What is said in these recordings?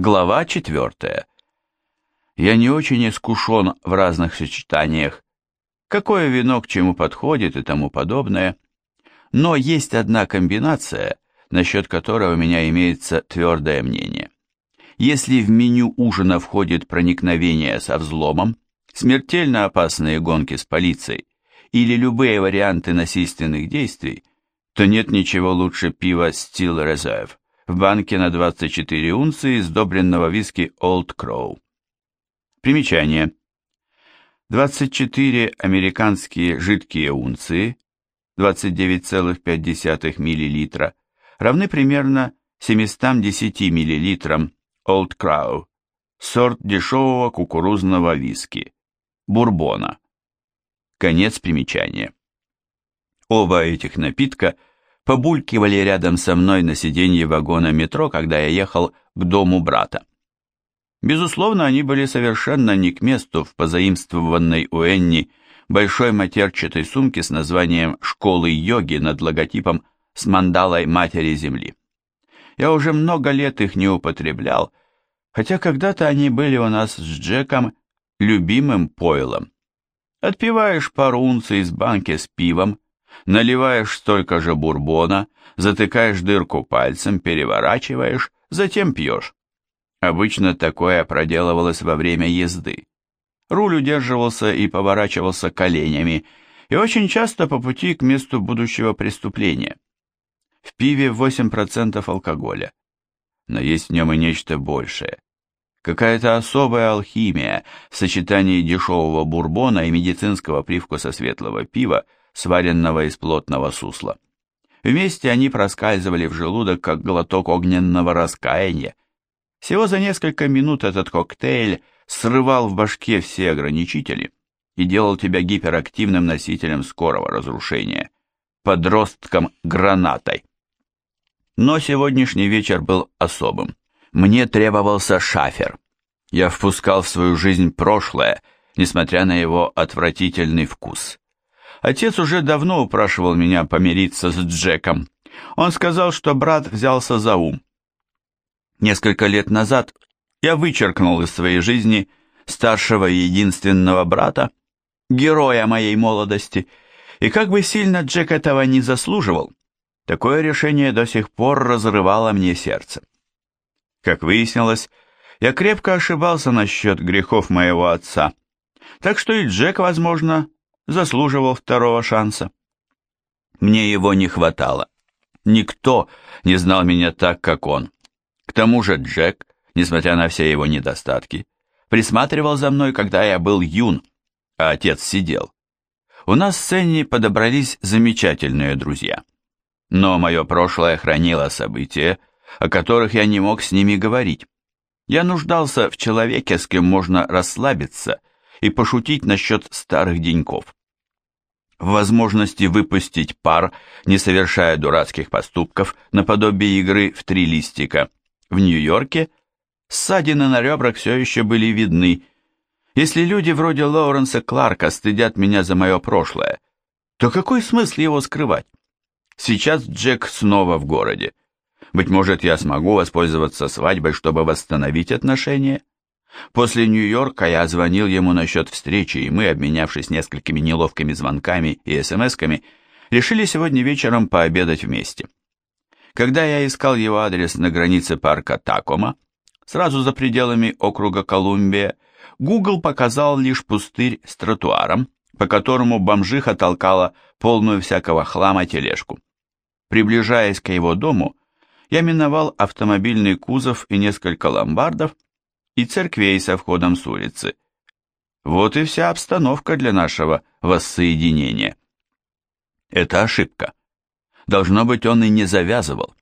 Глава 4. Я не очень искушен в разных сочетаниях, какое вино к чему подходит и тому подобное, но есть одна комбинация, насчет которой у меня имеется твердое мнение. Если в меню ужина входит проникновение со взломом, смертельно опасные гонки с полицией или любые варианты насильственных действий, то нет ничего лучше пива Steel Reserve в банке на 24 унции сдобренного виски Old Crow. Примечание. 24 американские жидкие унции, 29,5 мл, равны примерно 710 мл Old Crow, сорт дешевого кукурузного виски, бурбона. Конец примечания. Оба этих напитка – побулькивали рядом со мной на сиденье вагона метро, когда я ехал к дому брата. Безусловно, они были совершенно не к месту в позаимствованной у Энни большой матерчатой сумке с названием «Школы йоги» над логотипом с мандалой Матери Земли. Я уже много лет их не употреблял, хотя когда-то они были у нас с Джеком любимым пойлом. Отпиваешь пару унций из банки с пивом, наливаешь столько же бурбона, затыкаешь дырку пальцем, переворачиваешь, затем пьешь. Обычно такое проделывалось во время езды. Руль удерживался и поворачивался коленями, и очень часто по пути к месту будущего преступления. В пиве 8% алкоголя, но есть в нем и нечто большее. Какая-то особая алхимия в сочетании дешевого бурбона и медицинского привкуса светлого пива – сваренного из плотного сусла. Вместе они проскальзывали в желудок, как глоток огненного раскаяния. Всего за несколько минут этот коктейль срывал в башке все ограничители и делал тебя гиперактивным носителем скорого разрушения, подростком гранатой. Но сегодняшний вечер был особым. Мне требовался шафер. Я впускал в свою жизнь прошлое, несмотря на его отвратительный вкус. Отец уже давно упрашивал меня помириться с Джеком. Он сказал, что брат взялся за ум. Несколько лет назад я вычеркнул из своей жизни старшего и единственного брата, героя моей молодости, и как бы сильно Джек этого не заслуживал, такое решение до сих пор разрывало мне сердце. Как выяснилось, я крепко ошибался насчет грехов моего отца, так что и Джек, возможно, заслуживал второго шанса. Мне его не хватало. Никто не знал меня так, как он. К тому же Джек, несмотря на все его недостатки, присматривал за мной, когда я был юн, а отец сидел. У нас с Энни подобрались замечательные друзья. Но мое прошлое хранило события, о которых я не мог с ними говорить. Я нуждался в человеке, с кем можно расслабиться и пошутить насчет старых деньков в возможности выпустить пар, не совершая дурацких поступков, наподобие игры в три листика. В Нью-Йорке ссадины на ребрах все еще были видны. Если люди вроде Лоуренса Кларка стыдят меня за мое прошлое, то какой смысл его скрывать? Сейчас Джек снова в городе. Быть может, я смогу воспользоваться свадьбой, чтобы восстановить отношения? После Нью-Йорка я звонил ему насчет встречи, и мы, обменявшись несколькими неловкими звонками и смс-ками, решили сегодня вечером пообедать вместе. Когда я искал его адрес на границе парка Такома, сразу за пределами округа Колумбия, Google показал лишь пустырь с тротуаром, по которому бомжиха толкала полную всякого хлама тележку. Приближаясь к его дому, я миновал автомобильный кузов и несколько ломбардов, и церквей со входом с улицы. Вот и вся обстановка для нашего воссоединения. Это ошибка. Должно быть, он и не завязывал.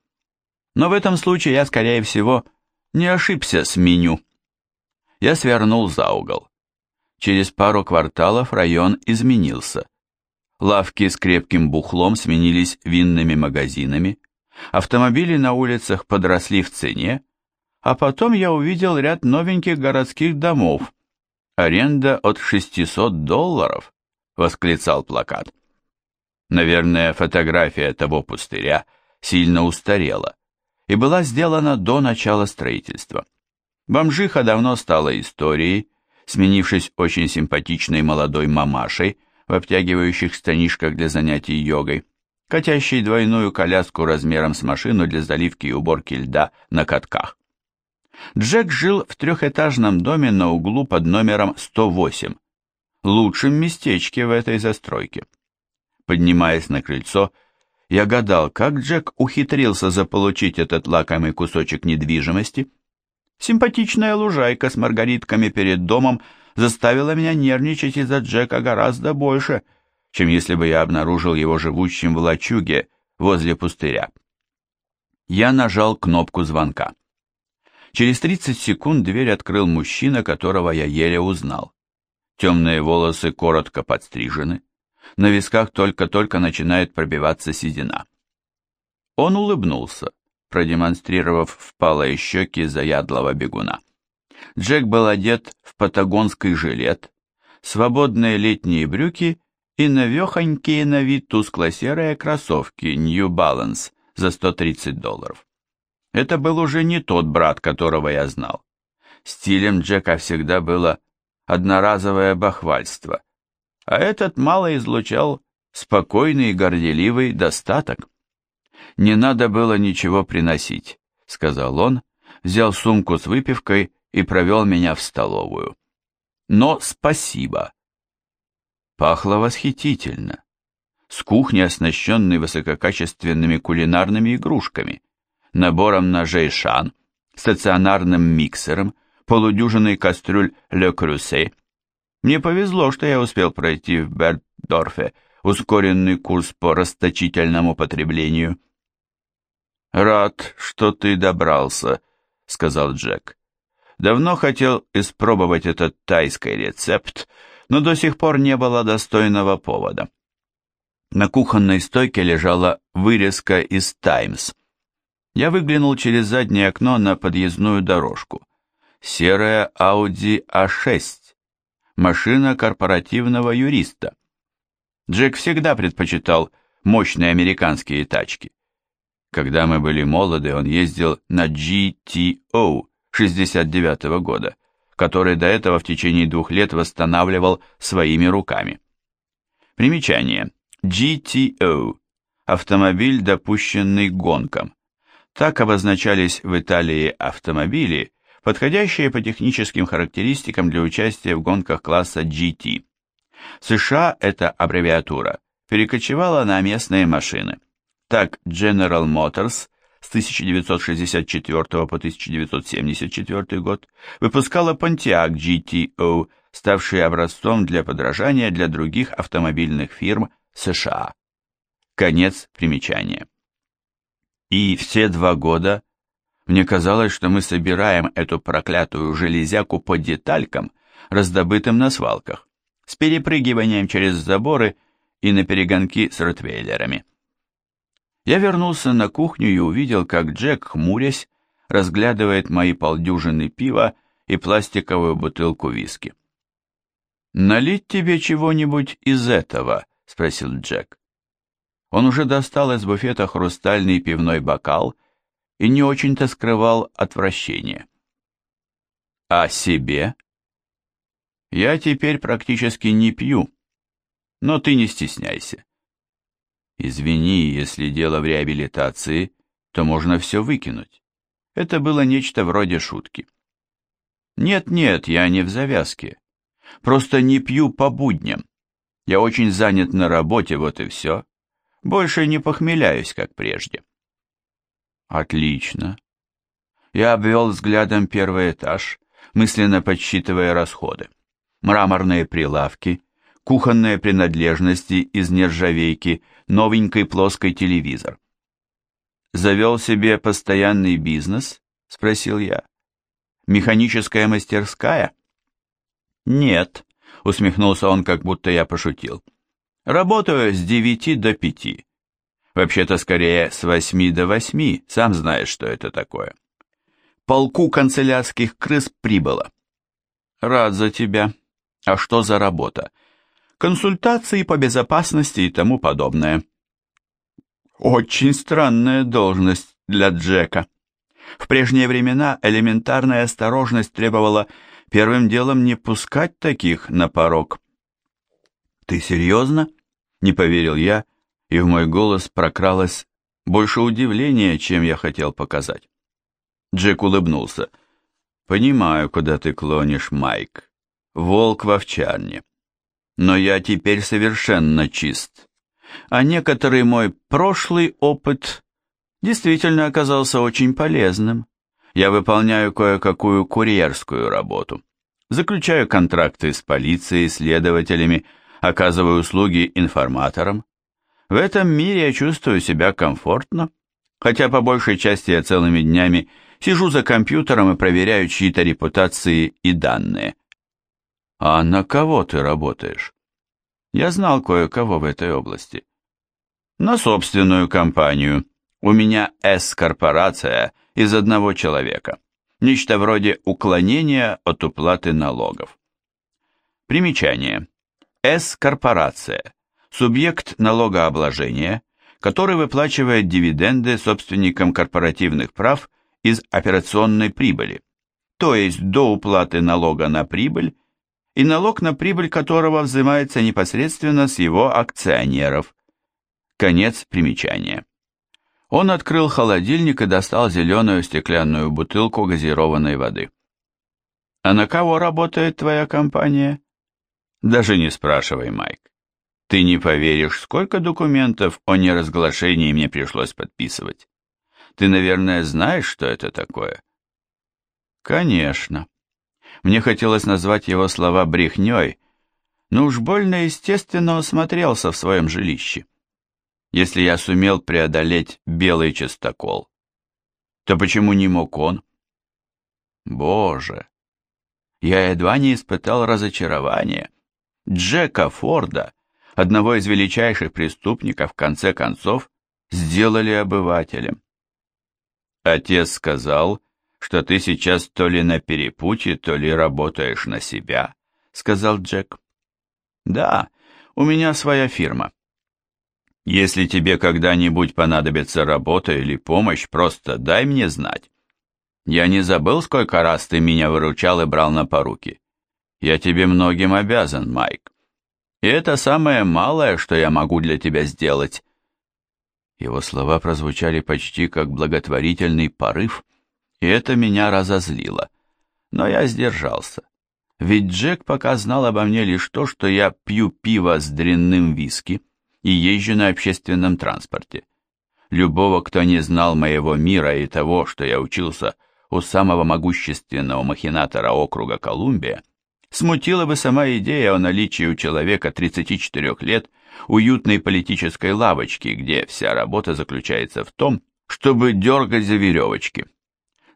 Но в этом случае я, скорее всего, не ошибся с меню. Я свернул за угол. Через пару кварталов район изменился. Лавки с крепким бухлом сменились винными магазинами, автомобили на улицах подросли в цене, а потом я увидел ряд новеньких городских домов. Аренда от 600 долларов, восклицал плакат. Наверное, фотография того пустыря сильно устарела и была сделана до начала строительства. Бомжиха давно стала историей, сменившись очень симпатичной молодой мамашей в обтягивающих станишках для занятий йогой, катящей двойную коляску размером с машину для заливки и уборки льда на катках. Джек жил в трехэтажном доме на углу под номером 108, лучшем местечке в этой застройке. Поднимаясь на крыльцо, я гадал, как Джек ухитрился заполучить этот лакомый кусочек недвижимости. Симпатичная лужайка с маргаритками перед домом заставила меня нервничать из-за Джека гораздо больше, чем если бы я обнаружил его живущим в лачуге возле пустыря. Я нажал кнопку звонка. Через 30 секунд дверь открыл мужчина, которого я еле узнал. Темные волосы коротко подстрижены, на висках только-только начинает пробиваться седина. Он улыбнулся, продемонстрировав впалые щеки заядлого бегуна. Джек был одет в патагонский жилет, свободные летние брюки и навехонькие на вид тускло-серые кроссовки New Balance за 130 долларов. Это был уже не тот брат, которого я знал. Стилем Джека всегда было одноразовое бахвальство, а этот мало излучал спокойный и горделивый достаток. «Не надо было ничего приносить», — сказал он, взял сумку с выпивкой и провел меня в столовую. «Но спасибо». Пахло восхитительно. С кухни, оснащенной высококачественными кулинарными игрушками, набором ножей шан, стационарным миксером, полудюжиной кастрюль «Ле Крюсе», мне повезло, что я успел пройти в Бердорфе ускоренный курс по расточительному потреблению. «Рад, что ты добрался», — сказал Джек. «Давно хотел испробовать этот тайский рецепт, но до сих пор не было достойного повода». На кухонной стойке лежала вырезка из «Таймс». Я выглянул через заднее окно на подъездную дорожку. Серая Audi A6 машина корпоративного юриста. Джек всегда предпочитал мощные американские тачки. Когда мы были молоды, он ездил на GTO 69 -го года, который до этого в течение двух лет восстанавливал своими руками. Примечание. GTO – автомобиль, допущенный гонкам. Так обозначались в Италии автомобили, подходящие по техническим характеристикам для участия в гонках класса GT. В США эта аббревиатура перекочевала на местные машины. Так General Motors с 1964 по 1974 год выпускала Pontiac GTO, ставший образцом для подражания для других автомобильных фирм США. Конец примечания. И все два года мне казалось, что мы собираем эту проклятую железяку по деталькам, раздобытым на свалках, с перепрыгиванием через заборы и на перегонки с ротвейлерами. Я вернулся на кухню и увидел, как Джек, хмурясь, разглядывает мои полдюжины пива и пластиковую бутылку виски. «Налить тебе чего-нибудь из этого?» — спросил Джек. Он уже достал из буфета хрустальный пивной бокал и не очень-то скрывал отвращение. А себе? Я теперь практически не пью, но ты не стесняйся. Извини, если дело в реабилитации, то можно все выкинуть. Это было нечто вроде шутки. Нет-нет, я не в завязке. Просто не пью по будням. Я очень занят на работе, вот и все. Больше не похмеляюсь, как прежде. Отлично. Я обвел взглядом первый этаж, мысленно подсчитывая расходы. Мраморные прилавки, кухонные принадлежности из нержавейки, новенький плоский телевизор. «Завел себе постоянный бизнес?» — спросил я. «Механическая мастерская?» «Нет», — усмехнулся он, как будто я пошутил. «Работаю с девяти до пяти. Вообще-то скорее с восьми до восьми, сам знаешь, что это такое. Полку канцелярских крыс прибыло. Рад за тебя. А что за работа? Консультации по безопасности и тому подобное. Очень странная должность для Джека. В прежние времена элементарная осторожность требовала первым делом не пускать таких на порог. «Ты серьезно?» — не поверил я, и в мой голос прокралось больше удивления, чем я хотел показать. Джек улыбнулся. «Понимаю, куда ты клонишь, Майк. Волк в овчарне. Но я теперь совершенно чист. А некоторый мой прошлый опыт действительно оказался очень полезным. Я выполняю кое-какую курьерскую работу. Заключаю контракты с полицией, следователями, оказываю услуги информаторам. В этом мире я чувствую себя комфортно, хотя по большей части я целыми днями сижу за компьютером и проверяю чьи-то репутации и данные. А на кого ты работаешь? Я знал кое-кого в этой области. На собственную компанию. У меня С-корпорация из одного человека. Нечто вроде уклонения от уплаты налогов. Примечание. С-корпорация. Субъект налогообложения, который выплачивает дивиденды собственникам корпоративных прав из операционной прибыли, то есть до уплаты налога на прибыль и налог на прибыль которого взимается непосредственно с его акционеров. Конец примечания. Он открыл холодильник и достал зеленую стеклянную бутылку газированной воды. «А на кого работает твоя компания?» «Даже не спрашивай, Майк. Ты не поверишь, сколько документов о неразглашении мне пришлось подписывать. Ты, наверное, знаешь, что это такое?» «Конечно». Мне хотелось назвать его слова брехней, но уж больно естественно осмотрелся в своем жилище. Если я сумел преодолеть белый частокол, то почему не мог он? Боже! Я едва не испытал разочарования. Джека Форда, одного из величайших преступников, в конце концов, сделали обывателем. Отец сказал, что ты сейчас то ли на перепутье, то ли работаешь на себя, сказал Джек. Да, у меня своя фирма. Если тебе когда-нибудь понадобится работа или помощь, просто дай мне знать. Я не забыл, сколько раз ты меня выручал и брал на поруки. Я тебе многим обязан, Майк. И это самое малое, что я могу для тебя сделать. Его слова прозвучали почти как благотворительный порыв, и это меня разозлило. Но я сдержался. Ведь Джек пока знал обо мне лишь то, что я пью пиво с дрянным виски, и езжу на общественном транспорте. Любого, кто не знал моего мира и того, что я учился у самого могущественного махинатора округа Колумбия, смутила бы сама идея о наличии у человека 34 лет уютной политической лавочки, где вся работа заключается в том, чтобы дергать за веревочки.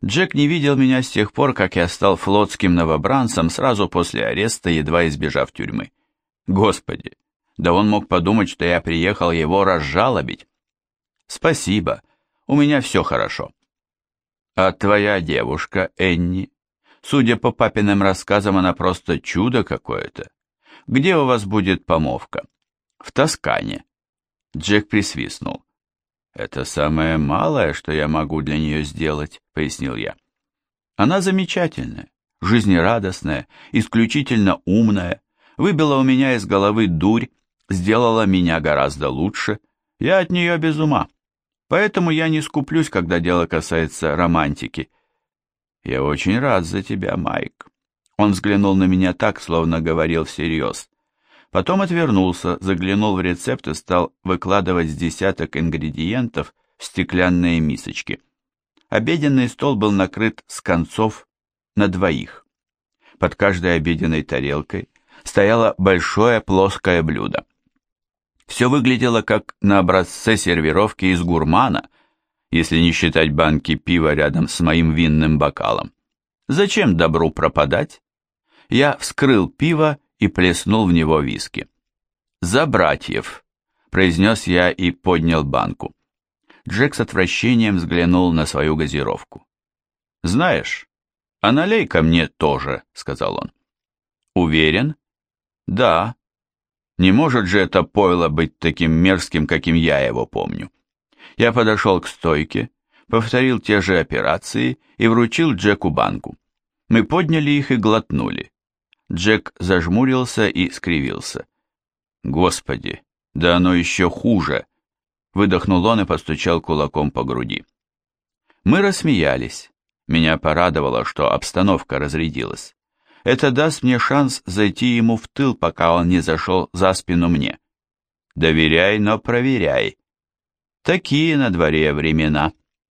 Джек не видел меня с тех пор, как я стал флотским новобранцем сразу после ареста, едва избежав тюрьмы. Господи, да он мог подумать, что я приехал его разжалобить. Спасибо, у меня все хорошо. А твоя девушка, Энни? Судя по папиным рассказам, она просто чудо какое-то. Где у вас будет помолвка? В Тоскане. Джек присвистнул. «Это самое малое, что я могу для нее сделать», — пояснил я. «Она замечательная, жизнерадостная, исключительно умная, выбила у меня из головы дурь сделала меня гораздо лучше, я от нее без ума. Поэтому я не скуплюсь, когда дело касается романтики. Я очень рад за тебя, Майк. Он взглянул на меня так, словно говорил всерьез. Потом отвернулся, заглянул в рецепт и стал выкладывать с десяток ингредиентов в стеклянные мисочки. Обеденный стол был накрыт с концов на двоих. Под каждой обеденной тарелкой стояло большое плоское блюдо. Все выглядело как на образце сервировки из гурмана, если не считать банки пива рядом с моим винным бокалом. Зачем добру пропадать? Я вскрыл пиво и плеснул в него виски. «За братьев!» — произнес я и поднял банку. Джек с отвращением взглянул на свою газировку. «Знаешь, а налей ко мне тоже», — сказал он. «Уверен?» «Да», не может же это пойло быть таким мерзким, каким я его помню. Я подошел к стойке, повторил те же операции и вручил Джеку банку. Мы подняли их и глотнули. Джек зажмурился и скривился. «Господи, да оно еще хуже!» Выдохнул он и постучал кулаком по груди. Мы рассмеялись. Меня порадовало, что обстановка разрядилась. Это даст мне шанс зайти ему в тыл, пока он не зашел за спину мне. Доверяй, но проверяй. Такие на дворе времена.